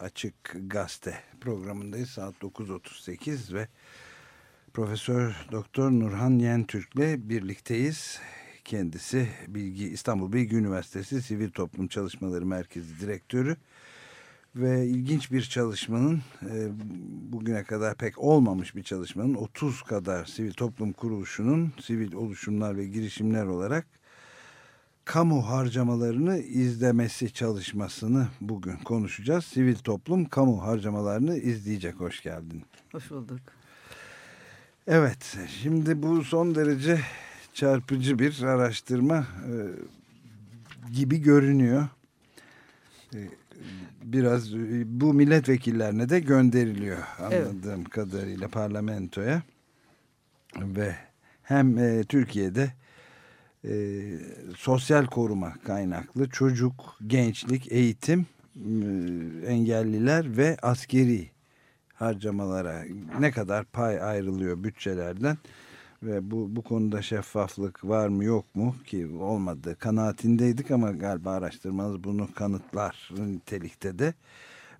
Açık Gazete programındayız. Saat 9.38 ve Profesör Doktor Nurhan Yentürk'le birlikteyiz. Kendisi Bilgi İstanbul Bilgi Üniversitesi Sivil Toplum Çalışmaları Merkezi Direktörü ve ilginç bir çalışmanın e, bugüne kadar pek olmamış bir çalışmanın 30 kadar sivil toplum kuruluşunun sivil oluşumlar ve girişimler olarak kamu harcamalarını izlemesi çalışmasını bugün konuşacağız. Sivil toplum kamu harcamalarını izleyecek. Hoş geldin. Hoş bulduk. Evet, şimdi bu son derece çarpıcı bir araştırma e, gibi görünüyor. E, biraz e, bu milletvekillerine de gönderiliyor anladığım evet. kadarıyla parlamentoya ve hem e, Türkiye'de e, sosyal koruma kaynaklı çocuk, gençlik, eğitim, e, engelliler ve askeri harcamalara ne kadar pay ayrılıyor bütçelerden ve bu, bu konuda şeffaflık var mı yok mu ki olmadı kanaatindeydik ama galiba araştırmanız bunu kanıtlar nitelikte de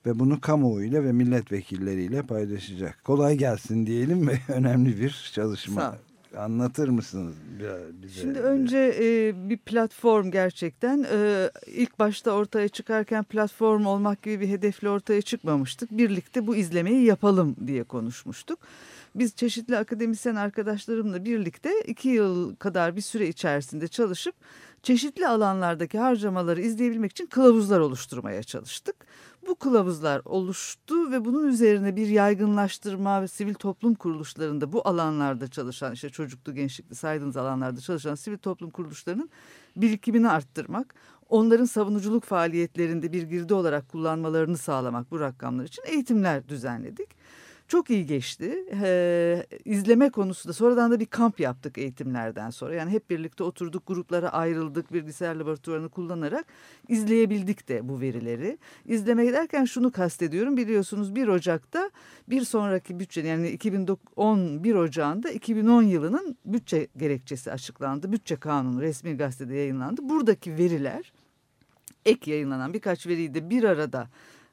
ve bunu kamuoyuyla ve milletvekilleriyle paylaşacak. Kolay gelsin diyelim ve önemli bir çalışma. Anlatır mısınız bize? Şimdi önce e, bir platform gerçekten e, ilk başta ortaya çıkarken platform olmak gibi bir hedefle ortaya çıkmamıştık. Birlikte bu izlemeyi yapalım diye konuşmuştuk. Biz çeşitli akademisyen arkadaşlarımla birlikte iki yıl kadar bir süre içerisinde çalışıp çeşitli alanlardaki harcamaları izleyebilmek için kılavuzlar oluşturmaya çalıştık. Bu kılavuzlar oluştu ve bunun üzerine bir yaygınlaştırma ve sivil toplum kuruluşlarında bu alanlarda çalışan işte çocuklu gençlikli saydığınız alanlarda çalışan sivil toplum kuruluşlarının birikimini arttırmak, onların savunuculuk faaliyetlerinde bir girdi olarak kullanmalarını sağlamak bu rakamlar için eğitimler düzenledik. Çok iyi geçti. Ee, izleme konusunda sonradan da bir kamp yaptık eğitimlerden sonra. Yani hep birlikte oturduk gruplara ayrıldık bilgisayar laboratuvarını kullanarak izleyebildik de bu verileri. İzleme derken şunu kastediyorum biliyorsunuz 1 Ocak'ta bir sonraki bütçe yani 2010 1 Ocağı'nda 2010 yılının bütçe gerekçesi açıklandı. Bütçe kanunu resmi gazetede yayınlandı. Buradaki veriler ek yayınlanan birkaç veriyi de bir arada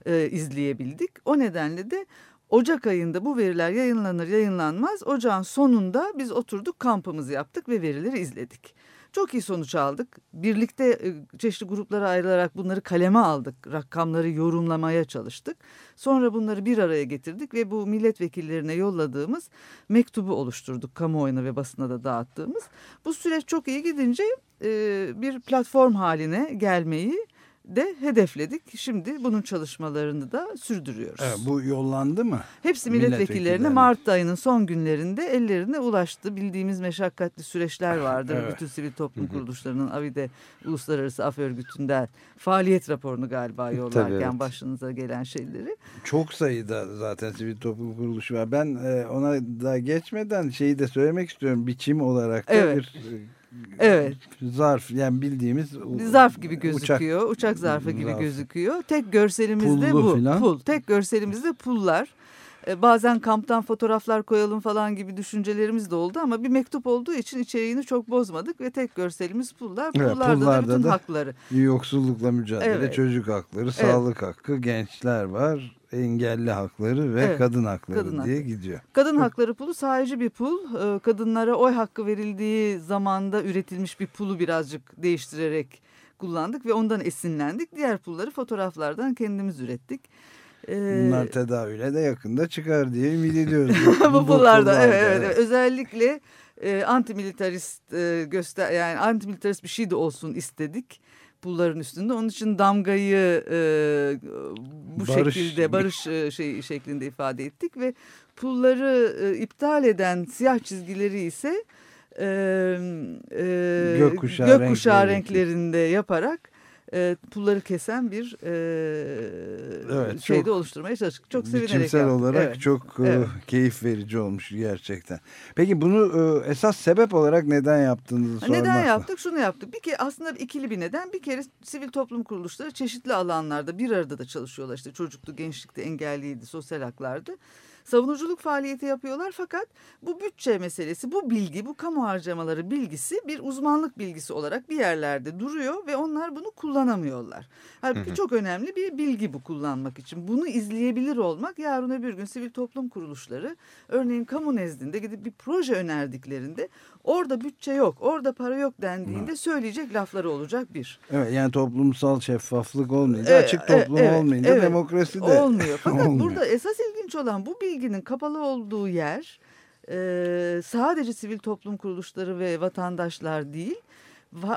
e, izleyebildik. O nedenle de Ocak ayında bu veriler yayınlanır yayınlanmaz ocağın sonunda biz oturduk kampımızı yaptık ve verileri izledik. Çok iyi sonuç aldık. Birlikte e, çeşitli gruplara ayrılarak bunları kaleme aldık. Rakamları yorumlamaya çalıştık. Sonra bunları bir araya getirdik ve bu milletvekillerine yolladığımız mektubu oluşturduk. Kamuoyuna ve basına da dağıttığımız. Bu süreç çok iyi gidince e, bir platform haline gelmeyi de hedefledik. Şimdi bunun çalışmalarını da sürdürüyoruz. Evet, bu yollandı mı? Hepsi milletvekillerine Mart ayının son günlerinde ellerine ulaştı. Bildiğimiz meşakkatli süreçler vardır. evet. Bütün sivil toplum kuruluşlarının AVİDE Uluslararası Af Örgütü'nden faaliyet raporunu galiba yollarken Tabii, evet. başınıza gelen şeyleri. Çok sayıda zaten sivil toplum kuruluşu var. Ben e, ona da geçmeden şeyi de söylemek istiyorum. Biçim olarak da evet. bir Evet. Zarf yani bildiğimiz zarf gibi gözüküyor. Uçak, uçak zarfı gibi zarf. gözüküyor. Tek görselimiz de bu. Falan. Pul. Tek görselimiz de pullar. Ee, bazen kamptan fotoğraflar koyalım falan gibi düşüncelerimiz de oldu ama bir mektup olduğu için içeriğini çok bozmadık ve tek görselimiz pullar. Pullarda, evet, pullarda da bütün da hakları. Yoksullukla mücadele, evet. çocuk hakları, evet. sağlık hakkı, gençler var engelli hakları ve evet, kadın hakları kadın diye gidiyor. Kadın hakları pulu sadece bir pul. Ee, kadınlara oy hakkı verildiği zamanda üretilmiş bir pulu birazcık değiştirerek kullandık ve ondan esinlendik. Diğer pulları fotoğraflardan kendimiz ürettik. Ee, Bunlar tedavüle de yakında çıkar diye ümit ediyoruz. bu, bu pullarda evet, evet, evet. özellikle e, antimilitarist e, göster yani antimilitarist bir şey de olsun istedik pulların üstünde. Onun için damgayı e, bu barış. şekilde barış e, şey şeklinde ifade ettik ve pulları e, iptal eden siyah çizgileri ise e, e, gökkuşağı, gökkuşağı renklerinde yaparak e, pulları kesen bir e, evet, şeyde çok, oluşturmaya çalıştık. Çok sevinerek Biçimsel yaptık. olarak evet. çok e, evet. keyif verici olmuş gerçekten. Peki bunu e, esas sebep olarak neden yaptığınızı sormak Neden yaptık? Şunu yaptık. Bir kere aslında ikili bir neden. Bir kere sivil toplum kuruluşları çeşitli alanlarda bir arada da çalışıyorlar. İşte çocuklu, gençlikte, engelliydi, sosyal haklardı. Savunuculuk faaliyeti yapıyorlar fakat bu bütçe meselesi, bu bilgi, bu kamu harcamaları bilgisi bir uzmanlık bilgisi olarak bir yerlerde duruyor ve onlar bunu kullanamıyorlar. Halbuki çok önemli bir bilgi bu kullanmak için. Bunu izleyebilir olmak yarın öbür gün sivil toplum kuruluşları örneğin kamu nezdinde gidip bir proje önerdiklerinde orada bütçe yok, orada para yok dendiğinde söyleyecek lafları olacak bir. Evet yani toplumsal şeffaflık olmayınca, ee, açık toplum evet, olmayınca evet, demokrasi de olmuyor. Fakat olmuyor. burada esas ilginç olan bu bilginin kapalı olduğu yer e, sadece sivil toplum kuruluşları ve vatandaşlar değil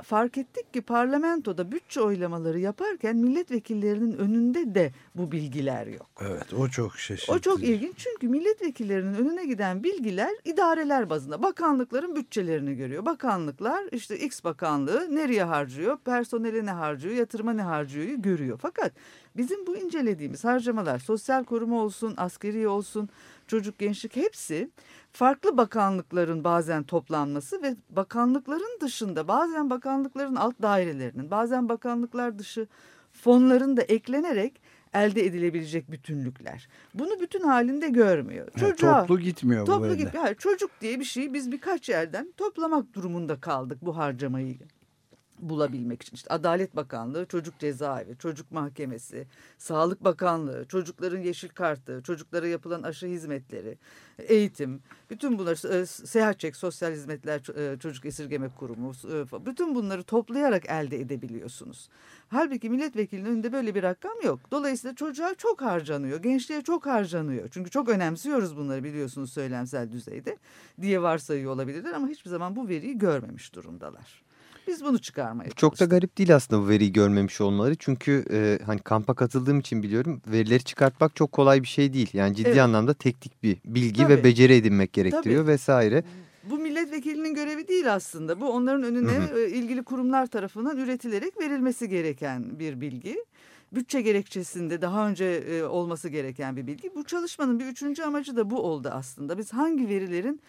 fark ettik ki parlamentoda bütçe oylamaları yaparken milletvekillerinin önünde de bu bilgiler yok. Evet o çok şaşırtıcı. O çok ilginç çünkü milletvekillerinin önüne giden bilgiler idareler bazında. Bakanlıkların bütçelerini görüyor. Bakanlıklar işte X bakanlığı nereye harcıyor, personele ne harcıyor, yatırıma ne harcıyor görüyor. Fakat bizim bu incelediğimiz harcamalar sosyal koruma olsun, askeri olsun, çocuk gençlik hepsi farklı bakanlıkların bazen toplanması ve bakanlıkların dışında bazen bakanlıkların alt dairelerinin bazen bakanlıklar dışı fonların da eklenerek elde edilebilecek bütünlükler. Bunu bütün halinde görmüyor. Çocuğa, yani toplu gitmiyor toplu bu Gitmiyor. Hayır, çocuk diye bir şeyi biz birkaç yerden toplamak durumunda kaldık bu harcamayı bulabilmek için. İşte Adalet Bakanlığı, Çocuk Cezaevi, Çocuk Mahkemesi, Sağlık Bakanlığı, çocukların yeşil kartı, çocuklara yapılan aşı hizmetleri, eğitim, bütün bunları, e, seyahat çek, sosyal hizmetler, e, çocuk esirgeme kurumu, e, bütün bunları toplayarak elde edebiliyorsunuz. Halbuki milletvekilinin önünde böyle bir rakam yok. Dolayısıyla çocuğa çok harcanıyor, gençliğe çok harcanıyor. Çünkü çok önemsiyoruz bunları biliyorsunuz söylemsel düzeyde diye varsayıyor olabilirler ama hiçbir zaman bu veriyi görmemiş durumdalar. Biz bunu çıkarmaya Çok da garip değil aslında bu veriyi görmemiş olmaları. Çünkü e, hani kampa katıldığım için biliyorum verileri çıkartmak çok kolay bir şey değil. Yani ciddi evet. anlamda teknik bir bilgi Tabii. ve beceri edinmek gerektiriyor Tabii. vesaire. Bu milletvekilinin görevi değil aslında. Bu onların önüne hı hı. E, ilgili kurumlar tarafından üretilerek verilmesi gereken bir bilgi bütçe gerekçesinde daha önce e, olması gereken bir bilgi. Bu çalışmanın bir üçüncü amacı da bu oldu aslında. Biz hangi verilerin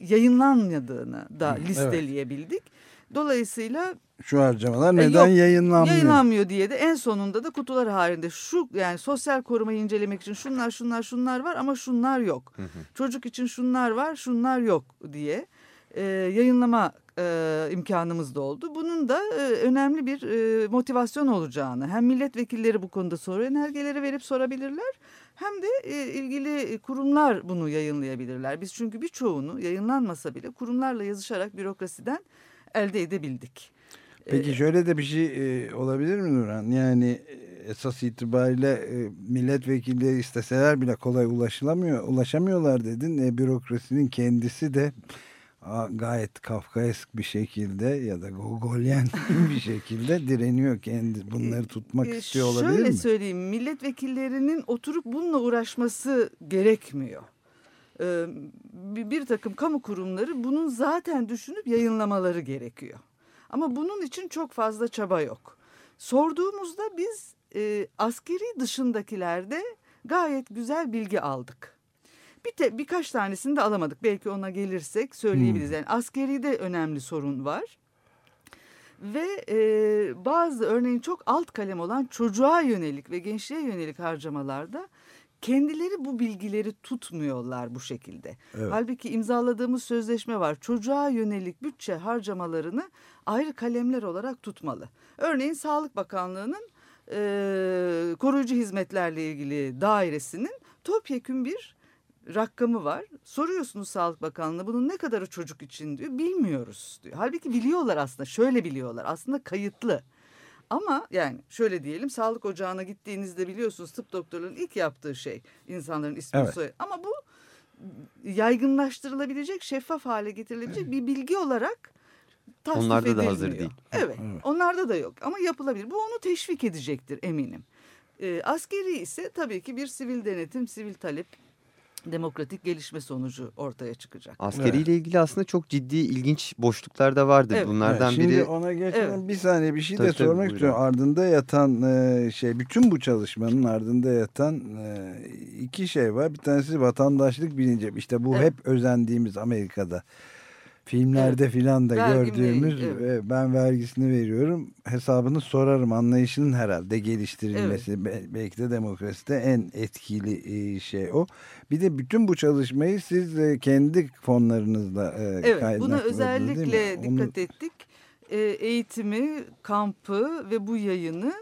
yayınlanmadığını da listeleyebildik. Evet. Dolayısıyla şu harcamalar e, neden yok, yayınlanmıyor? Yayınlanmıyor diye de en sonunda da kutular halinde şu yani sosyal korumayı incelemek için şunlar şunlar şunlar var ama şunlar yok. Hı hı. Çocuk için şunlar var şunlar yok diye e, yayınlama e, imkanımız da oldu. Bunun da e, önemli bir e, motivasyon olacağını hem milletvekilleri bu konuda soru önergeleri verip sorabilirler hem de e, ilgili kurumlar bunu yayınlayabilirler. Biz çünkü birçoğunu yayınlanmasa bile kurumlarla yazışarak bürokrasiden elde edebildik. Peki ee, şöyle de bir şey e, olabilir mi Nurhan? Yani e, esas itibariyle e, milletvekilleri isteseler bile kolay ulaşılamıyor, ulaşamıyorlar dedin. E, bürokrasinin kendisi de a, gayet kafkaesk bir şekilde ya da Gogolyen bir şekilde direniyor kendi bunları tutmak e, istiyor olabilir şöyle mi? Şöyle söyleyeyim milletvekillerinin oturup bununla uğraşması gerekmiyor bir takım kamu kurumları bunun zaten düşünüp yayınlamaları gerekiyor. Ama bunun için çok fazla çaba yok. Sorduğumuzda biz e, askeri dışındakilerde gayet güzel bilgi aldık. Bir te, birkaç tanesini de alamadık. Belki ona gelirsek söyleyebiliriz. Hmm. Yani askeri de önemli sorun var. Ve e, bazı örneğin çok alt kalem olan çocuğa yönelik ve gençliğe yönelik harcamalarda kendileri bu bilgileri tutmuyorlar bu şekilde. Evet. Halbuki imzaladığımız sözleşme var. Çocuğa yönelik bütçe harcamalarını ayrı kalemler olarak tutmalı. Örneğin Sağlık Bakanlığı'nın e, koruyucu hizmetlerle ilgili dairesinin topyekün bir rakamı var. Soruyorsunuz Sağlık Bakanlığı'na bunun ne kadarı çocuk için diyor. Bilmiyoruz diyor. Halbuki biliyorlar aslında şöyle biliyorlar aslında kayıtlı. Ama yani şöyle diyelim sağlık ocağına gittiğinizde biliyorsunuz tıp doktorlarının ilk yaptığı şey insanların ismi evet. soyadı. Ama bu yaygınlaştırılabilecek, şeffaf hale getirilebilecek bir bilgi olarak tasnif Onlarda edilmiyor. da hazır değil. Evet, evet, onlarda da yok ama yapılabilir. Bu onu teşvik edecektir eminim. E, askeri ise tabii ki bir sivil denetim, sivil talep demokratik gelişme sonucu ortaya çıkacak. Askeriyle evet. ilgili aslında çok ciddi ilginç boşluklar da vardı. Evet. Bunlardan evet, şimdi biri... ona geçmeden evet. bir saniye bir şey tabii, de sormak istiyorum. Ardında yatan e, şey bütün bu çalışmanın ardında yatan e, iki şey var. Bir tanesi vatandaşlık bilinci. İşte bu evet. hep özendiğimiz Amerika'da filmlerde evet. filan da Vergim gördüğümüz değil, evet. ben vergisini veriyorum hesabını sorarım anlayışının herhalde geliştirilmesi evet. belki de demokraside en etkili şey o. Bir de bütün bu çalışmayı siz kendi fonlarınızla Evet buna özellikle dikkat Onu... ettik. Eğitimi, kampı ve bu yayını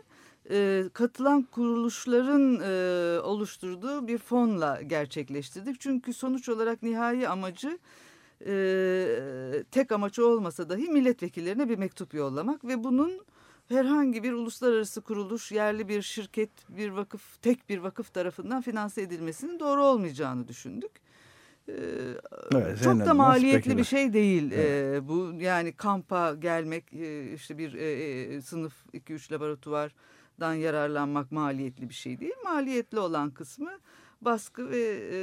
e, katılan kuruluşların e, oluşturduğu bir fonla gerçekleştirdik. Çünkü sonuç olarak nihai amacı e, tek amacı olmasa dahi milletvekillerine bir mektup yollamak ve bunun herhangi bir uluslararası kuruluş, yerli bir şirket, bir vakıf, tek bir vakıf tarafından finanse edilmesinin doğru olmayacağını düşündük. Ee, evet, çok da maliyetli bir şey değil evet. ee, bu yani kampa gelmek işte bir e, sınıf 2-3 laboratuvar dan yararlanmak maliyetli bir şey değil. Maliyetli olan kısmı baskı ve e,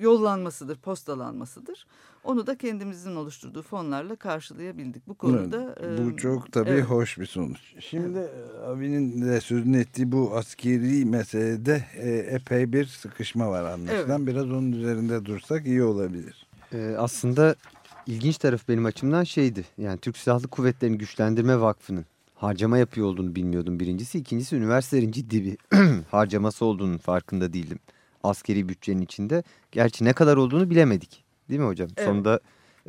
yollanmasıdır, postalanmasıdır. Onu da kendimizin oluşturduğu fonlarla karşılayabildik. Bu konuda... Evet, bu e, çok tabii evet. hoş bir sonuç. Şimdi evet. abinin de sözünü ettiği bu askeri meselede e, epey bir sıkışma var anlaşılan. Evet. Biraz onun üzerinde dursak iyi olabilir. Ee, aslında ilginç taraf benim açımdan şeydi. Yani Türk Silahlı Kuvvetleri'ni Güçlendirme Vakfı'nın harcama yapıyor olduğunu bilmiyordum birincisi. İkincisi üniversitelerin ciddi bir harcaması olduğunun farkında değildim. Askeri bütçenin içinde. Gerçi ne kadar olduğunu bilemedik. Değil mi hocam? Evet. Sonunda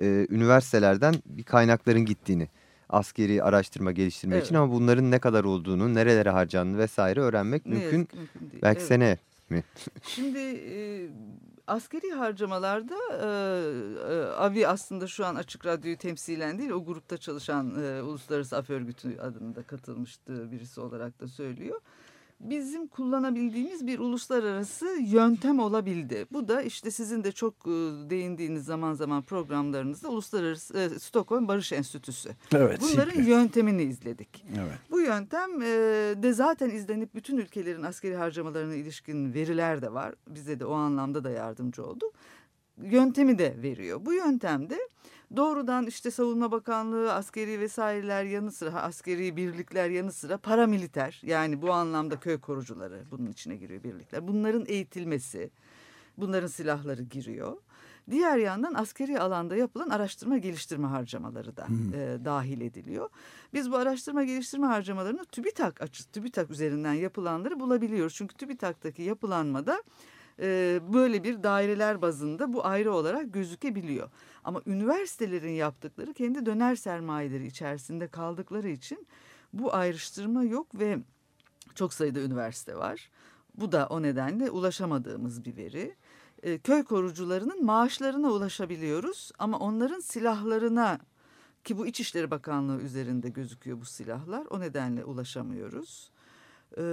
e, üniversitelerden bir kaynakların gittiğini askeri araştırma geliştirme evet. için ama bunların ne kadar olduğunu, nerelere harcandığını vesaire öğrenmek ne mümkün. Yazık, mümkün değil. Belki evet. sene mi? Şimdi e, askeri harcamalarda e, e, AVI aslında şu an Açık Radyo'yu temsilen değil o grupta çalışan e, Uluslararası Af Örgütü adında katılmıştı birisi olarak da söylüyor bizim kullanabildiğimiz bir uluslararası yöntem olabildi. Bu da işte sizin de çok e, değindiğiniz zaman zaman programlarınızda Uluslararası e, Stockholm Barış Enstitüsü. Evet. Bunların sikre. yöntemini izledik. Evet. Bu yöntem e, de zaten izlenip bütün ülkelerin askeri harcamalarına ilişkin veriler de var. Bize de o anlamda da yardımcı oldu. Yöntemi de veriyor. Bu yöntemde doğrudan işte Savunma Bakanlığı, askeri vesaireler yanı sıra, askeri birlikler yanı sıra paramiliter yani bu anlamda köy korucuları bunun içine giriyor birlikler. Bunların eğitilmesi, bunların silahları giriyor. Diğer yandan askeri alanda yapılan araştırma geliştirme harcamaları da hmm. e, dahil ediliyor. Biz bu araştırma geliştirme harcamalarını TÜBİTAK açısı, TÜBİTAK üzerinden yapılanları bulabiliyoruz. Çünkü TÜBİTAK'taki yapılanmada e, böyle bir daireler bazında bu ayrı olarak gözükebiliyor. Ama üniversitelerin yaptıkları kendi döner sermayeleri içerisinde kaldıkları için bu ayrıştırma yok ve çok sayıda üniversite var. Bu da o nedenle ulaşamadığımız bir veri. E, köy korucularının maaşlarına ulaşabiliyoruz ama onların silahlarına ki bu İçişleri Bakanlığı üzerinde gözüküyor bu silahlar o nedenle ulaşamıyoruz e,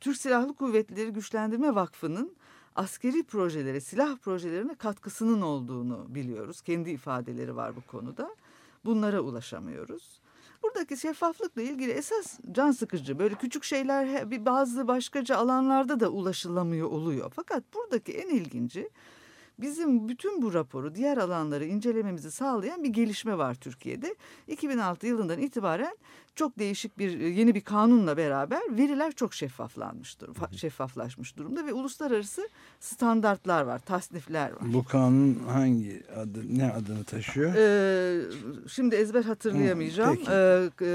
Türk Silahlı Kuvvetleri Güçlendirme Vakfı'nın askeri projelere, silah projelerine katkısının olduğunu biliyoruz. Kendi ifadeleri var bu konuda. Bunlara ulaşamıyoruz. Buradaki şeffaflıkla ilgili esas can sıkıcı böyle küçük şeyler bazı başkaca alanlarda da ulaşılamıyor oluyor. Fakat buradaki en ilginci bizim bütün bu raporu diğer alanları incelememizi sağlayan bir gelişme var Türkiye'de. 2006 yılından itibaren çok değişik bir yeni bir kanunla beraber veriler çok şeffaflanmış durum, şeffaflaşmış durumda ve uluslararası standartlar var, tasnifler var. Bu kanun hangi adı, ne adını taşıyor? Ee, şimdi ezber hatırlayamayacağım. Ee, e,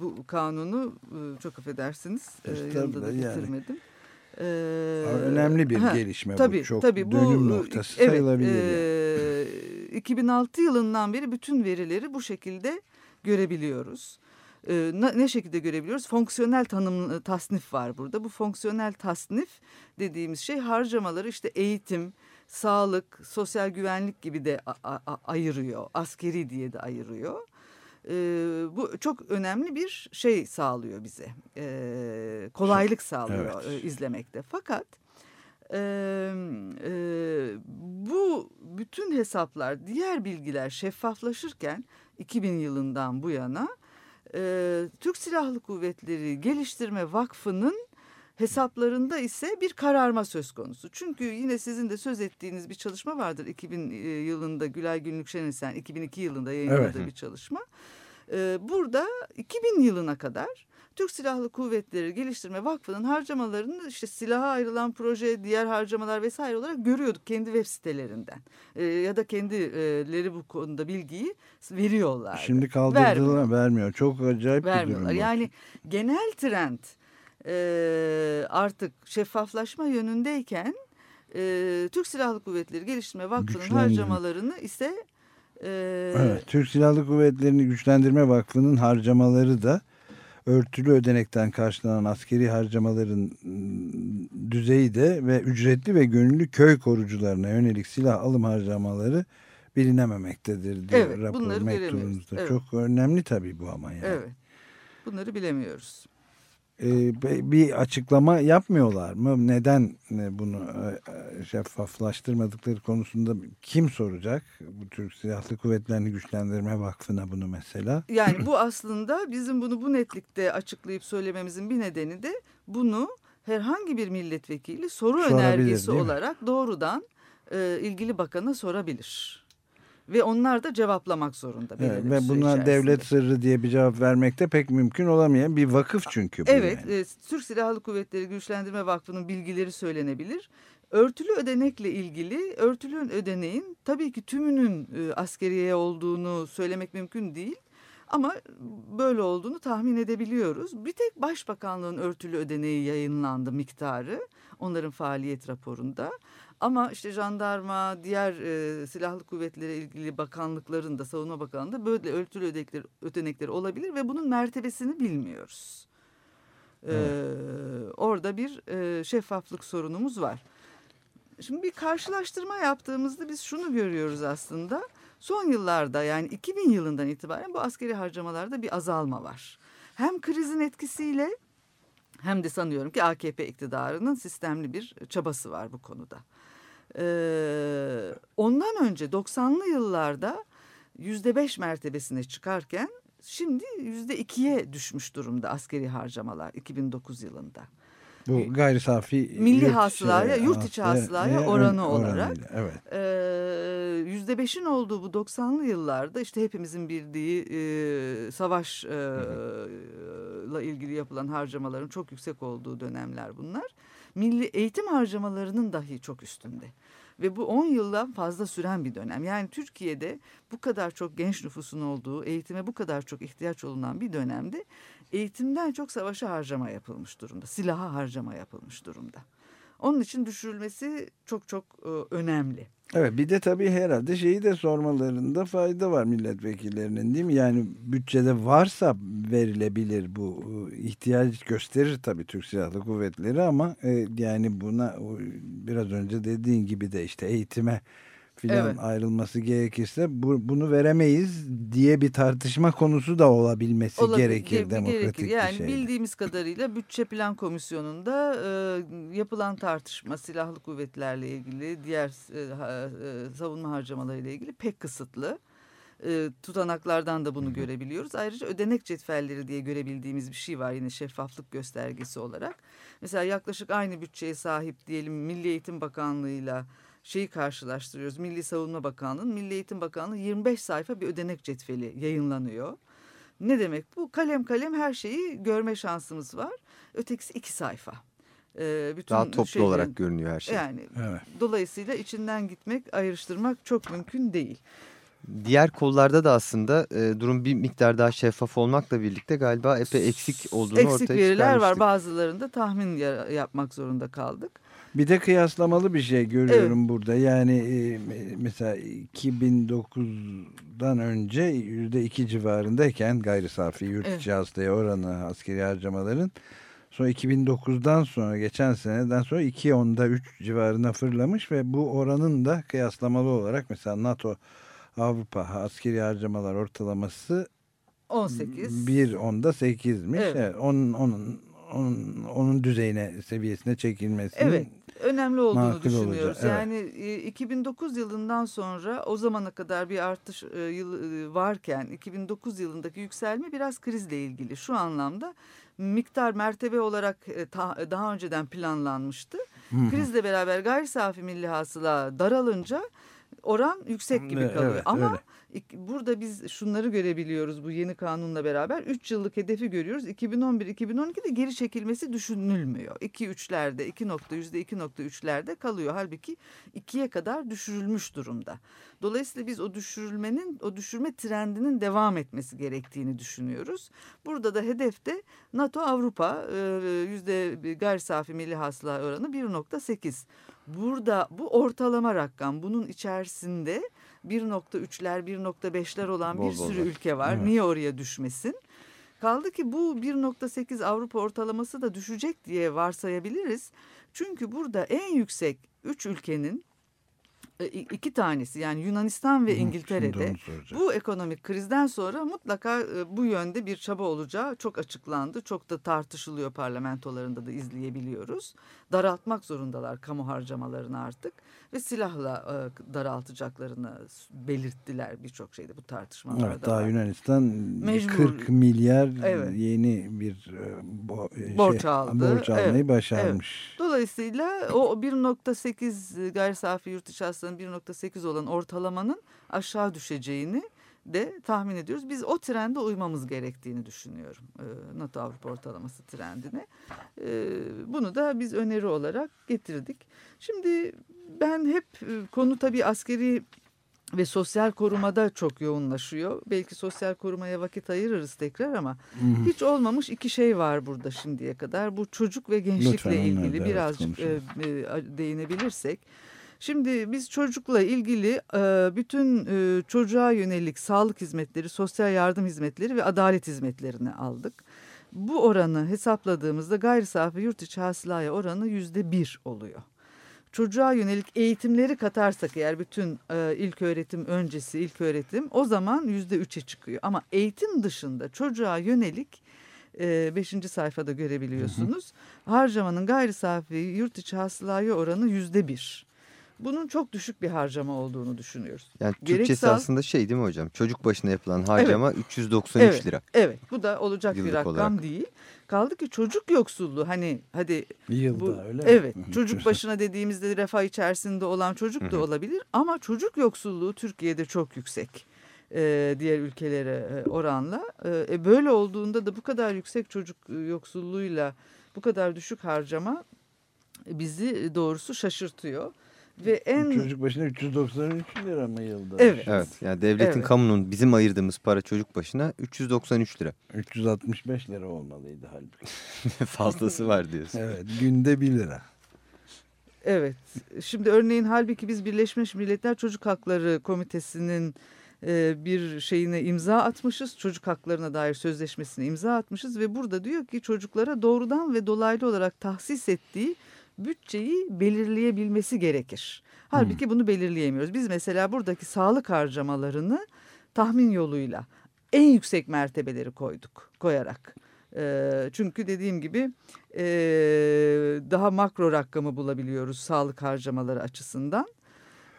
bu kanunu e, çok affedersiniz. E, yanında da getirmedim. Yani. Ee, önemli bir ha, gelişme tabii, bu. Çok tabii, dönüm bu, noktası evet, sayılabilir. E, yani. 2006 yılından beri bütün verileri bu şekilde görebiliyoruz. E, ne şekilde görebiliyoruz? Fonksiyonel tanım tasnif var burada. Bu fonksiyonel tasnif dediğimiz şey harcamaları işte eğitim, sağlık, sosyal güvenlik gibi de ayırıyor. Askeri diye de ayırıyor e, bu çok önemli bir şey sağlıyor bize. E, kolaylık sağlıyor evet. e, izlemekte. Fakat e, e, bu bütün hesaplar, diğer bilgiler şeffaflaşırken 2000 yılından bu yana e, Türk Silahlı Kuvvetleri Geliştirme Vakfı'nın Hesaplarında ise bir kararma söz konusu. Çünkü yine sizin de söz ettiğiniz bir çalışma vardır. 2000 e, yılında Gülay Günlük Şenesen 2002 yılında yayınladığı evet. bir çalışma. Ee, burada 2000 yılına kadar Türk Silahlı Kuvvetleri Geliştirme Vakfı'nın harcamalarını işte silaha ayrılan proje, diğer harcamalar vesaire olarak görüyorduk kendi web sitelerinden. E, ya da kendileri bu konuda bilgiyi veriyorlar. Şimdi kaldırdılar vermiyor. vermiyor. Çok acayip bir durum. Yani genel trend e, artık şeffaflaşma yönündeyken e, Türk Silahlı Kuvvetleri Geliştirme Vakfı'nın harcamalarını ise ee, evet, Türk Silahlı Kuvvetleri'ni Güçlendirme Vakfı'nın harcamaları da örtülü ödenekten karşılanan askeri harcamaların ıı, düzeyi de ve ücretli ve gönüllü köy korucularına yönelik silah alım harcamaları bilinememektedir diyor evet, rapor mektubunuzda. Evet. Çok önemli tabii bu ama yani. Evet. Bunları bilemiyoruz e, bir açıklama yapmıyorlar mı? Neden e, bunu e, şeffaflaştırmadıkları konusunda kim soracak? Bu Türk Silahlı Kuvvetlerini Güçlendirme Vakfı'na bunu mesela. Yani bu aslında bizim bunu bu netlikte açıklayıp söylememizin bir nedeni de bunu herhangi bir milletvekili soru Sorabilir, önergesi olarak doğrudan e, ilgili bakana sorabilir. Ve onlar da cevaplamak zorunda. Evet, ve bunlar devlet sırrı diye bir cevap vermekte pek mümkün olamayan bir vakıf çünkü. Bu evet, yani. e, Türk Silahlı Kuvvetleri Güçlendirme Vakfı'nın bilgileri söylenebilir. Örtülü ödenekle ilgili örtülü ödeneğin tabii ki tümünün e, askeriye olduğunu söylemek mümkün değil. Ama böyle olduğunu tahmin edebiliyoruz. Bir tek Başbakanlığın örtülü ödeneği yayınlandı miktarı onların faaliyet raporunda. Ama işte jandarma, diğer e, silahlı kuvvetlere ilgili bakanlıkların da savunma bakanlığında böyle ölçülü ödenekleri, ödenekleri olabilir ve bunun mertebesini bilmiyoruz. Ee, orada bir e, şeffaflık sorunumuz var. Şimdi bir karşılaştırma yaptığımızda biz şunu görüyoruz aslında. Son yıllarda yani 2000 yılından itibaren bu askeri harcamalarda bir azalma var. Hem krizin etkisiyle hem de sanıyorum ki AKP iktidarının sistemli bir çabası var bu konuda. Ee, ondan önce 90'lı yıllarda yüzde beş mertebesine çıkarken şimdi yüzde ikiye düşmüş durumda askeri harcamalar 2009 yılında. Bu gayri safi milli hasılaya, yurt içi hasılaya oranı olarak. yüzde beşin olduğu bu 90'lı yıllarda işte hepimizin bildiği e, savaşla ilgili yapılan harcamaların çok yüksek olduğu dönemler bunlar. Milli eğitim harcamalarının dahi çok üstünde. Ve bu 10 yıldan fazla süren bir dönem. Yani Türkiye'de bu kadar çok genç nüfusun olduğu, eğitime bu kadar çok ihtiyaç olunan bir dönemde eğitimden çok savaşa harcama yapılmış durumda. Silaha harcama yapılmış durumda. Onun için düşürülmesi çok çok önemli. Evet bir de tabii herhalde şeyi de sormalarında fayda var milletvekillerinin değil mi? Yani bütçede varsa verilebilir bu ihtiyaç gösterir tabii Türk Silahlı Kuvvetleri ama e, yani buna biraz önce dediğin gibi de işte eğitime filan evet. ayrılması gerekirse bu, bunu veremeyiz diye bir tartışma konusu da olabilmesi Olabilir, gerekir demokratik gerekir. Yani bir şeyde. bildiğimiz kadarıyla bütçe plan komisyonunda e, yapılan tartışma silahlı kuvvetlerle ilgili diğer e, e, savunma harcamaları ile ilgili pek kısıtlı. E, tutanaklardan da bunu Hı -hı. görebiliyoruz. Ayrıca ödenek cetvelleri diye görebildiğimiz bir şey var yine şeffaflık göstergesi olarak. Mesela yaklaşık aynı bütçeye sahip diyelim Milli Eğitim Bakanlığı'yla ile şeyi karşılaştırıyoruz. Milli Savunma Bakanlığı'nın, Milli Eğitim Bakanlığı 25 sayfa bir ödenek cetveli yayınlanıyor. Ne demek bu? Kalem kalem her şeyi görme şansımız var. Ötekisi iki sayfa. Ee, bütün Daha toplu şeylerin, olarak görünüyor her şey. Yani evet. dolayısıyla içinden gitmek, ayrıştırmak çok mümkün değil. Diğer kollarda da aslında e, durum bir miktar daha şeffaf olmakla birlikte galiba epey eksik olduğunu eksik ortaya çıkarmıştık. Eksik veriler var bazılarında tahmin yapmak zorunda kaldık. Bir de kıyaslamalı bir şey görüyorum evet. burada. Yani e, mesela 2009'dan önce yüzde iki civarındayken gayri safi yurt evet. içi hastaya oranı askeri harcamaların sonra 2009'dan sonra geçen seneden sonra 2.10'da 3 civarına fırlamış ve bu oranın da kıyaslamalı olarak mesela NATO Avrupa askeri harcamalar ortalaması 18. 1.10'da 8'miş. Evet. evet onun, onun onun, onun düzeyine seviyesine çekilmesi. Evet önemli olduğunu düşünüyoruz. Evet. Yani 2009 e, yılından sonra o zamana kadar bir artış yılı e, varken 2009 yılındaki yükselme biraz krizle ilgili. Şu anlamda miktar mertebe olarak daha önceden planlanmıştı. Hı. Krizle beraber gayri safi milli hasıla daralınca oran yüksek gibi kalıyor. evet, Ama öyle. Burada biz şunları görebiliyoruz bu yeni kanunla beraber. 3 yıllık hedefi görüyoruz. 2011-2012'de geri çekilmesi düşünülmüyor. 2-3'lerde, 2 nokta yüzde 2.3'lerde kalıyor. Halbuki 2'ye kadar düşürülmüş durumda. Dolayısıyla biz o düşürülmenin, o düşürme trendinin devam etmesi gerektiğini düşünüyoruz. Burada da hedefte NATO Avrupa e, yüzde gayri safi milli hasıla oranı 1.8. Burada bu ortalama rakam bunun içerisinde 1.3'ler 1.5'ler olan Bol bir bol sürü var. ülke var. Evet. Niye oraya düşmesin? Kaldı ki bu 1.8 Avrupa ortalaması da düşecek diye varsayabiliriz. Çünkü burada en yüksek 3 ülkenin iki tanesi yani Yunanistan ve İngiltere'de bu ekonomik krizden sonra mutlaka e, bu yönde bir çaba olacağı çok açıklandı. Çok da tartışılıyor parlamentolarında da izleyebiliyoruz. Daraltmak zorundalar kamu harcamalarını artık ve silahla e, daraltacaklarını belirttiler birçok şeyde bu tartışmalarda Evet, daha var. Yunanistan Mecbur. 40 milyar Evet. yeni bir e, bo- e, Borç aldı. borç almayı Evet, başarmış. Dolayısıyla o 1.8 gayri safi yurt içi hasılanın 1.8 olan ortalamanın aşağı düşeceğini de tahmin ediyoruz. Biz o trende uymamız gerektiğini düşünüyorum. E, NATO Avrupa ortalaması trendine. E, bunu da biz öneri olarak getirdik. Şimdi ben hep e, konu tabii askeri ve sosyal korumada çok yoğunlaşıyor. Belki sosyal korumaya vakit ayırırız tekrar ama hiç olmamış iki şey var burada şimdiye kadar. Bu çocuk ve gençlikle Lütfen ilgili evet, birazcık e, konuşalım. e, değinebilirsek. Şimdi biz çocukla ilgili bütün çocuğa yönelik sağlık hizmetleri, sosyal yardım hizmetleri ve adalet hizmetlerini aldık. Bu oranı hesapladığımızda gayri safi yurt içi hasılaya oranı yüzde bir oluyor. Çocuğa yönelik eğitimleri katarsak eğer bütün e, ilk öğretim öncesi ilk öğretim o zaman yüzde üçe çıkıyor. Ama eğitim dışında çocuğa yönelik e, beşinci sayfada görebiliyorsunuz. Harcamanın gayri safi yurt içi hasılaya oranı yüzde bir. Bunun çok düşük bir harcama olduğunu düşünüyoruz. Yani Türkçesi sağ- aslında şey değil mi hocam? Çocuk başına yapılan harcama 393 Evet. lira. Evet bu da olacak bir Yıllık rakam olarak. değil. Kaldı ki çocuk yoksulluğu hani hadi Yılda bu, öyle evet çocuk başına dediğimizde refah içerisinde olan çocuk da olabilir ama çocuk yoksulluğu Türkiye'de çok yüksek e, diğer ülkelere oranla. E, böyle olduğunda da bu kadar yüksek çocuk e, yoksulluğuyla bu kadar düşük harcama bizi doğrusu şaşırtıyor. Ve en Çocuk başına 393 lira mı yılda? Evet. Evet. Yani devletin Evet. kamunun bizim ayırdığımız para çocuk başına 393 lira. 365 lira olmalıydı halbuki. Fazlası var diyorsun. Evet günde 1 lira. Evet. Şimdi örneğin halbuki biz Birleşmiş Milletler Çocuk Hakları Komitesi'nin e, bir şeyine imza atmışız. Çocuk haklarına dair sözleşmesine imza atmışız ve burada diyor ki çocuklara doğrudan ve dolaylı olarak tahsis ettiği bütçeyi belirleyebilmesi gerekir. Halbuki bunu belirleyemiyoruz. Biz mesela buradaki sağlık harcamalarını tahmin yoluyla en yüksek mertebeleri koyduk, koyarak. E, çünkü dediğim gibi e, daha makro rakamı bulabiliyoruz sağlık harcamaları açısından.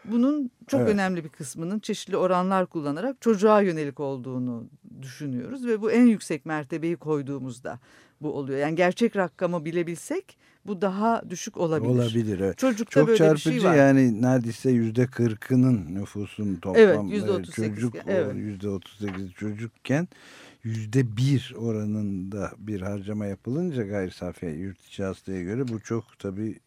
Bunun çok Evet. önemli bir kısmının çeşitli oranlar kullanarak çocuğa yönelik olduğunu düşünüyoruz ve bu en yüksek mertebeyi koyduğumuzda bu oluyor. Yani gerçek rakamı bilebilsek bu daha düşük olabilir. Olabilir evet. Çocukta Çok böyle çarpıcı bir şey var. yani neredeyse yüzde kırkının nüfusun toplam Evet, e, yüzde otuz sekiz, çocuk evet. yüzde otuz sekiz çocukken yüzde bir oranında bir harcama yapılınca gayri safi yurt içi hastaya göre bu çok tabii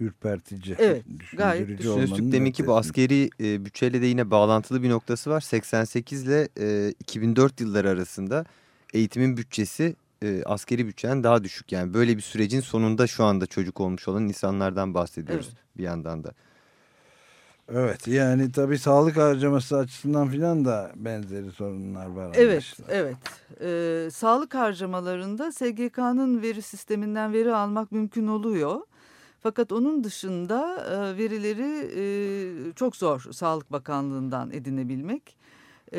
ürpertici. Evet, düşündürücü gayet olmanın Düşünün Üstük demin ki bu askeri e, bütçeyle de yine bağlantılı bir noktası var. 88 ile e, 2004 yılları arasında eğitimin bütçesi e, askeri bütçeden daha düşük. Yani böyle bir sürecin sonunda şu anda çocuk olmuş olan insanlardan bahsediyoruz bir yandan da. Evet yani tabii sağlık harcaması açısından filan da benzeri sorunlar var. Evet, anlaşılan. evet. Ee, sağlık harcamalarında SGK'nın veri sisteminden veri almak mümkün oluyor. Fakat onun dışında e, verileri e, çok zor Sağlık Bakanlığı'ndan edinebilmek. E,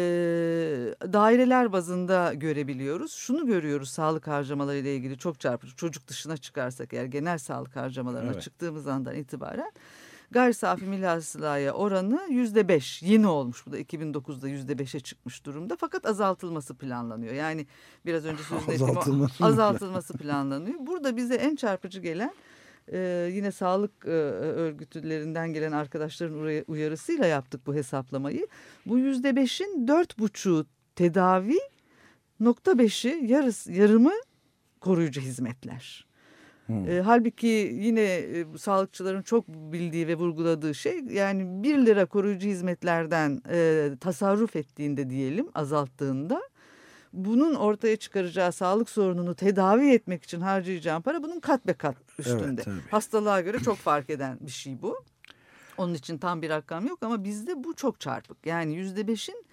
daireler bazında görebiliyoruz. Şunu görüyoruz sağlık harcamaları ile ilgili çok çarpıcı. Çocuk dışına çıkarsak eğer genel sağlık harcamalarına Evet. çıktığımız andan itibaren gayri safi milli hasılaya oranı yüzde beş yeni olmuş bu da 2009'da yüzde beşe çıkmış durumda fakat azaltılması planlanıyor yani biraz önce sözünü ettiğim azaltılması planlanıyor burada bize en çarpıcı gelen Ee, yine sağlık e, örgütülerinden gelen arkadaşların uyarısıyla yaptık bu hesaplamayı. Bu yüzde beşin dört buçuğu tedavi nokta beşi yarısı, yarımı koruyucu hizmetler. Hmm. E, halbuki yine e, sağlıkçıların çok bildiği ve vurguladığı şey yani bir lira koruyucu hizmetlerden e, tasarruf ettiğinde diyelim azalttığında bunun ortaya çıkaracağı sağlık sorununu tedavi etmek için harcayacağım para bunun kat be kat üstünde. Evet, Hastalığa göre çok fark eden bir şey bu. Onun için tam bir rakam yok ama bizde bu çok çarpık. Yani yüzde beşin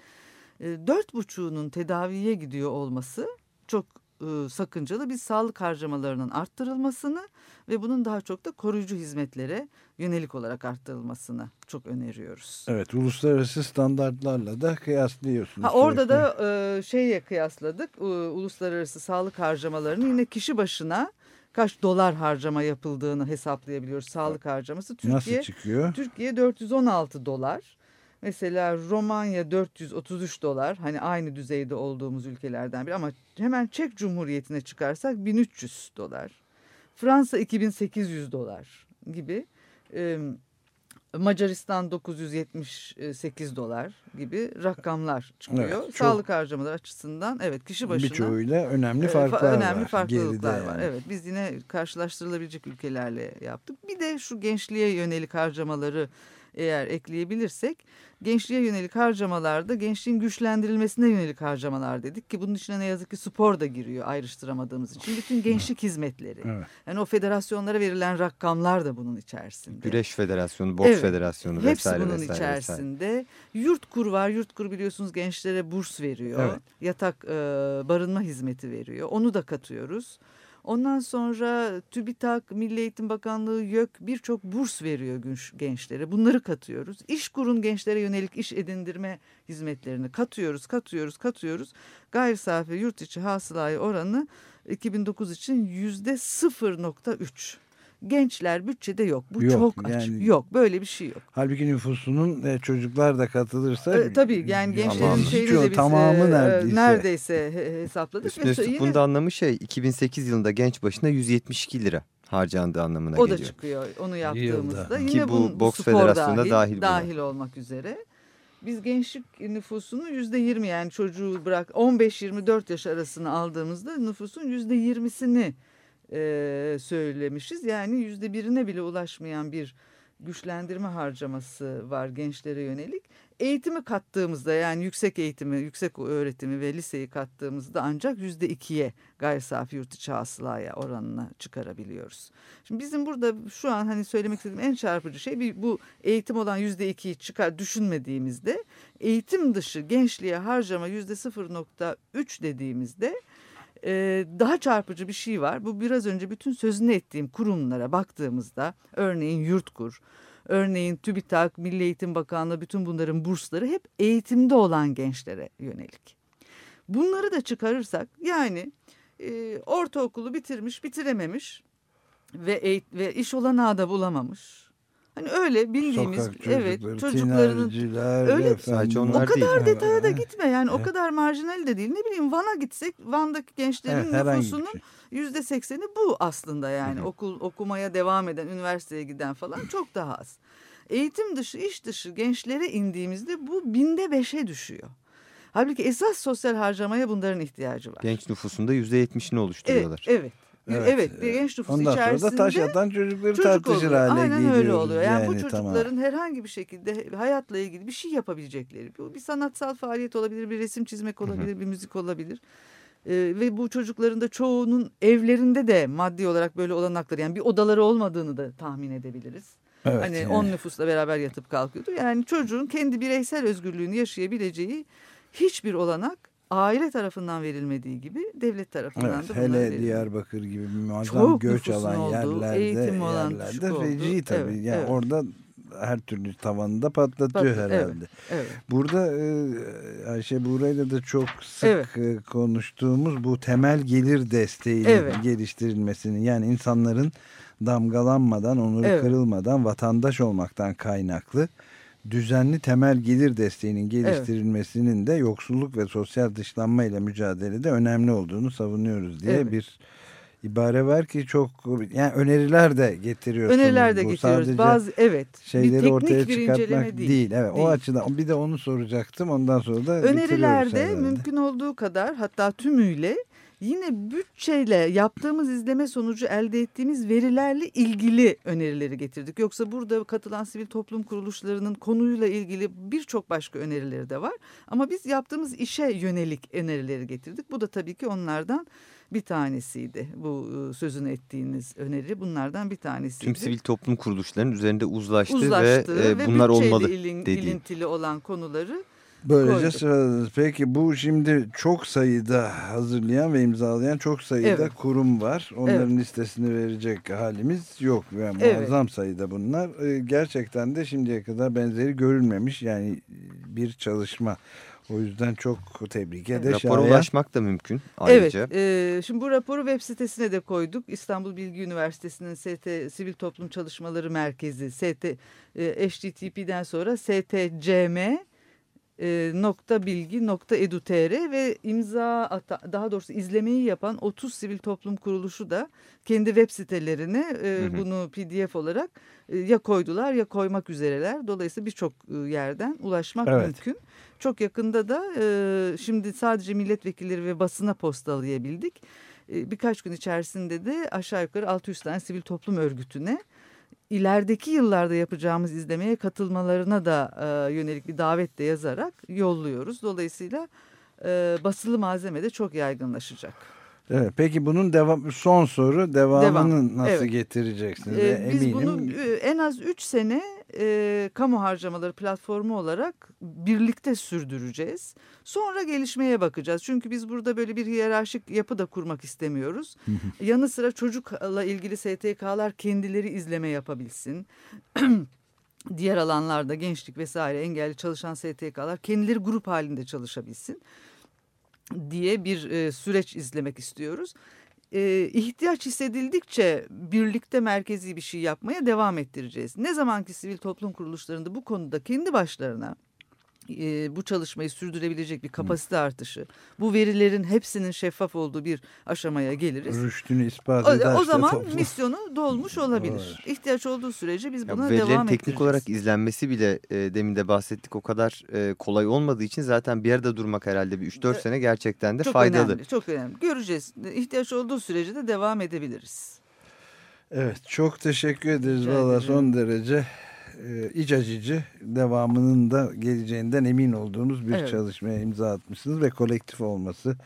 e, dört buçuğunun tedaviye gidiyor olması çok e, sakıncalı. Biz sağlık harcamalarının arttırılmasını ve bunun daha çok da koruyucu hizmetlere yönelik olarak arttırılmasını çok öneriyoruz. Evet uluslararası standartlarla da kıyaslıyorsunuz. Ha, orada da e, şeye kıyasladık e, uluslararası sağlık harcamalarını yine kişi başına kaç dolar harcama yapıldığını hesaplayabiliyoruz sağlık harcaması. Türkiye, Nasıl çıkıyor? Türkiye 416 dolar. Mesela Romanya 433 dolar hani aynı düzeyde olduğumuz ülkelerden biri ama hemen Çek Cumhuriyeti'ne çıkarsak 1300 dolar. Fransa 2800 dolar gibi. Macaristan 978 dolar gibi rakamlar çıkıyor. Evet, Sağlık harcamaları açısından evet kişi başına birçoğuyla önemli farklar önemli var. farklılıklar var. Yani. Evet biz yine karşılaştırılabilecek ülkelerle yaptık. Bir de şu gençliğe yönelik harcamaları eğer ekleyebilirsek gençliğe yönelik harcamalarda gençliğin güçlendirilmesine yönelik harcamalar dedik ki bunun içine ne yazık ki spor da giriyor ayrıştıramadığımız için. Bütün gençlik hizmetleri. Evet. Yani o federasyonlara verilen rakamlar da bunun içerisinde. Güreş federasyonu, boks evet. federasyonu vesaire Hepsi bunun vesaire, içerisinde. Vesaire. Yurtkur var. Yurtkur biliyorsunuz gençlere burs veriyor. Evet. Yatak e, barınma hizmeti veriyor. Onu da katıyoruz. Ondan sonra TÜBİTAK, Milli Eğitim Bakanlığı, YÖK birçok burs veriyor gençlere. Bunları katıyoruz. İşkur'un gençlere yönelik iş edindirme hizmetlerini katıyoruz, katıyoruz, katıyoruz. Gayri safi yurt içi hasılayı oranı 2009 için yüzde 0.3 gençler bütçede yok. Bu yok, çok yani, açık. Yok böyle bir şey yok. Halbuki nüfusunun e, çocuklar da katılırsa. E, tabii yani gençlerin şeyini de biz tamamı e, neredeyse, neredeyse hesapladık. Üstüne üstlük yine... bunun da anlamı şey 2008 yılında genç başına 172 lira harcandığı anlamına o geliyor. O da çıkıyor onu yaptığımızda. Yılda. Yine Ki bu, bu boks federasyonunda dahil, dahil, dahil olmak üzere. Biz gençlik nüfusunu yüzde yirmi yani çocuğu bırak 15-24 yaş arasını aldığımızda nüfusun yüzde yirmisini e, söylemişiz. Yani yüzde birine bile ulaşmayan bir güçlendirme harcaması var gençlere yönelik. Eğitimi kattığımızda yani yüksek eğitimi, yüksek öğretimi ve liseyi kattığımızda ancak yüzde ikiye gayri safi yurt içi hasılaya oranına çıkarabiliyoruz. Şimdi bizim burada şu an hani söylemek istediğim en çarpıcı şey bir, bu eğitim olan yüzde ikiyi çıkar düşünmediğimizde eğitim dışı gençliğe harcama yüzde 0.3 dediğimizde e, daha çarpıcı bir şey var. Bu biraz önce bütün sözünü ettiğim kurumlara baktığımızda örneğin Yurtkur, örneğin TÜBİTAK, Milli Eğitim Bakanlığı bütün bunların bursları hep eğitimde olan gençlere yönelik. Bunları da çıkarırsak yani e, ortaokulu bitirmiş bitirememiş ve, eğit ve iş olanağı da bulamamış Hani öyle bildiğimiz Sokak evet çocukların öyle sadece onlar o kadar değil. detaya da gitme yani evet. o kadar marjinal de değil. Ne bileyim Van'a gitsek Van'daki gençlerin evet, nüfusunun şey. yüzde sekseni bu aslında yani okul okumaya devam eden üniversiteye giden falan çok daha az. Eğitim dışı iş dışı gençlere indiğimizde bu binde beşe düşüyor. Halbuki esas sosyal harcamaya bunların ihtiyacı var. Genç nüfusunda yüzde yetmişini oluşturuyorlar. Evet, evet. Evet, evet bir genç nüfus Ondan içerisinde sonra da taş atan çocukları çocuk tartışır oluyor. hale Aynen geliyoruz. öyle oluyor. Yani, yani bu çocukların tamam. herhangi bir şekilde hayatla ilgili bir şey yapabilecekleri. Bu bir sanatsal faaliyet olabilir, bir resim çizmek olabilir, bir müzik olabilir. Ee, ve bu çocukların da çoğunun evlerinde de maddi olarak böyle olanakları yani bir odaları olmadığını da tahmin edebiliriz. Evet, hani yani. on nüfusla beraber yatıp kalkıyordu. Yani çocuğun kendi bireysel özgürlüğünü yaşayabileceği hiçbir olanak aile tarafından verilmediği gibi devlet tarafından evet, da hele verilmedi. Diyarbakır gibi muazzam göç alan olduğu, yerlerde eğitim olan yerlerde feci tabii. Evet, yani evet. orada her türlü tavanında patlatıyor Pat, herhalde. Evet, evet. Burada e, Ayşe Buğra'yla da çok sık evet. E, konuştuğumuz bu temel gelir desteği evet. geliştirilmesini yani insanların damgalanmadan, onuru evet. kırılmadan vatandaş olmaktan kaynaklı düzenli temel gelir desteğinin geliştirilmesinin evet. de yoksulluk ve sosyal dışlanma ile mücadelede önemli olduğunu savunuyoruz diye evet. bir ibare var ki çok yani öneriler de getiriyorsunuz. Öneriler de Bu getiriyoruz. sadece Bazı evet. şeyleri bir teknik ortaya bir çıkartmak değil. değil. Evet Değil. o açıdan bir de onu soracaktım. Ondan sonra da Önerilerde bitiriyoruz herhalde. mümkün olduğu kadar hatta tümüyle yine bütçeyle yaptığımız izleme sonucu elde ettiğimiz verilerle ilgili önerileri getirdik. Yoksa burada katılan sivil toplum kuruluşlarının konuyla ilgili birçok başka önerileri de var. Ama biz yaptığımız işe yönelik önerileri getirdik. Bu da tabii ki onlardan bir tanesiydi. Bu e, sözünü ettiğiniz öneri bunlardan bir tanesiydi. Tüm sivil toplum kuruluşlarının üzerinde uzlaştı, Uzlaştığı ve, ve bunlar olmalı ilin- dediği. ilintili olan konuları Böylece koyduk. sıraladınız. Peki bu şimdi çok sayıda hazırlayan ve imzalayan çok sayıda Evet. kurum var. Onların listesini verecek halimiz yok. Yani Evet. muazzam sayıda bunlar. Ee, gerçekten de şimdiye kadar benzeri görülmemiş. Yani bir çalışma. O yüzden çok tebrik eder. Rapora ulaşmak da mümkün ayrıca. Evet, e, şimdi bu raporu web sitesine de koyduk. İstanbul Bilgi Üniversitesi'nin ST Sivil Toplum Çalışmaları Merkezi ST e, HTTP'den sonra stcm e, nokta bilgi nokta edu.tr ve imza ata, daha doğrusu izlemeyi yapan 30 sivil toplum kuruluşu da kendi web sitelerine e, Hı hı. bunu pdf olarak e, ya koydular ya koymak üzereler. Dolayısıyla birçok e, yerden ulaşmak Evet. mümkün. Çok yakında da e, şimdi sadece milletvekilleri ve basına postalayabildik. E, birkaç gün içerisinde de aşağı yukarı 600 tane sivil toplum örgütüne ilerideki yıllarda yapacağımız izlemeye katılmalarına da e, yönelik bir davet de yazarak yolluyoruz. Dolayısıyla e, basılı malzeme de çok yaygınlaşacak. Evet, peki bunun devam son soru devamını nasıl evet. getireceksiniz? E, E, biz Eminim bunu e, en az 3 sene e, kamu harcamaları platformu olarak birlikte sürdüreceğiz. Sonra gelişmeye bakacağız. Çünkü biz burada böyle bir hiyerarşik yapı da kurmak istemiyoruz. Yanı sıra çocukla ilgili STK'lar kendileri izleme yapabilsin. Diğer alanlarda gençlik vesaire engelli çalışan STK'lar kendileri grup halinde çalışabilsin diye bir e, süreç izlemek istiyoruz. E, ihtiyaç hissedildikçe birlikte merkezi bir şey yapmaya devam ettireceğiz. Ne zamanki sivil toplum kuruluşlarında bu konuda kendi başlarına e, bu çalışmayı sürdürebilecek bir kapasite artışı, bu verilerin hepsinin şeffaf olduğu bir aşamaya geliriz. rüştünü ispat O, ederse o zaman toplum. misyonu dolmuş olabilir. Olabilir. İhtiyaç olduğu sürece biz Ya buna verilerin devam teknik ettireceğiz. olarak izlenmesi bile e, demin de bahsettik o kadar e, kolay olmadığı için zaten bir yerde durmak herhalde bir 3-4 E, sene gerçekten de çok faydalı. önemli, çok önemli. Göreceğiz. İhtiyaç olduğu sürece de devam edebiliriz. Evet çok teşekkür ederiz. Valla son derece e, iç acıcı devamının da geleceğinden emin olduğumuz bir Evet. çalışmaya imza atmışsınız ve kolektif olması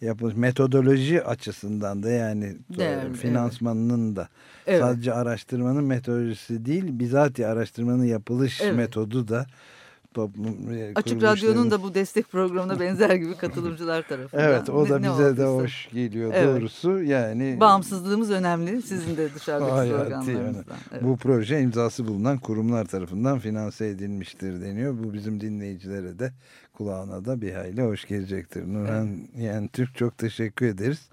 yapılmış. Metodoloji açısından da yani e, Değerli, finansmanının da Evet. sadece araştırmanın metodolojisi değil bizatihi araştırmanın yapılış Evet. metodu da toplum e, Açık Radyo'nun da bu destek programına benzer gibi katılımcılar tarafından. Evet o da Ne- ne bize de olduysa. hoş geliyor Evet. doğrusu yani Bağımsızlığımız önemli. Sizin de dışarıdaki sloganlarınızdan. Evet. Bu proje imzası bulunan kurumlar tarafından finanse edilmiştir deniyor. Bu bizim dinleyicilere de kulağına da bir hayli hoş gelecektir. Nurhan yani Türk çok teşekkür ederiz.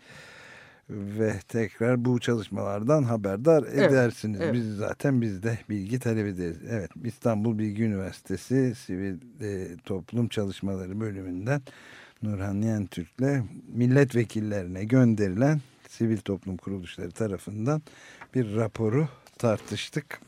Ve tekrar bu çalışmalardan haberdar Evet, edersiniz. evet. Biz zaten biz de bilgi talep ederiz. Evet İstanbul Bilgi Üniversitesi Sivil e, Toplum Çalışmaları bölümünden Nurhan Yentürk'le milletvekillerine gönderilen sivil toplum kuruluşları tarafından bir raporu tartıştık.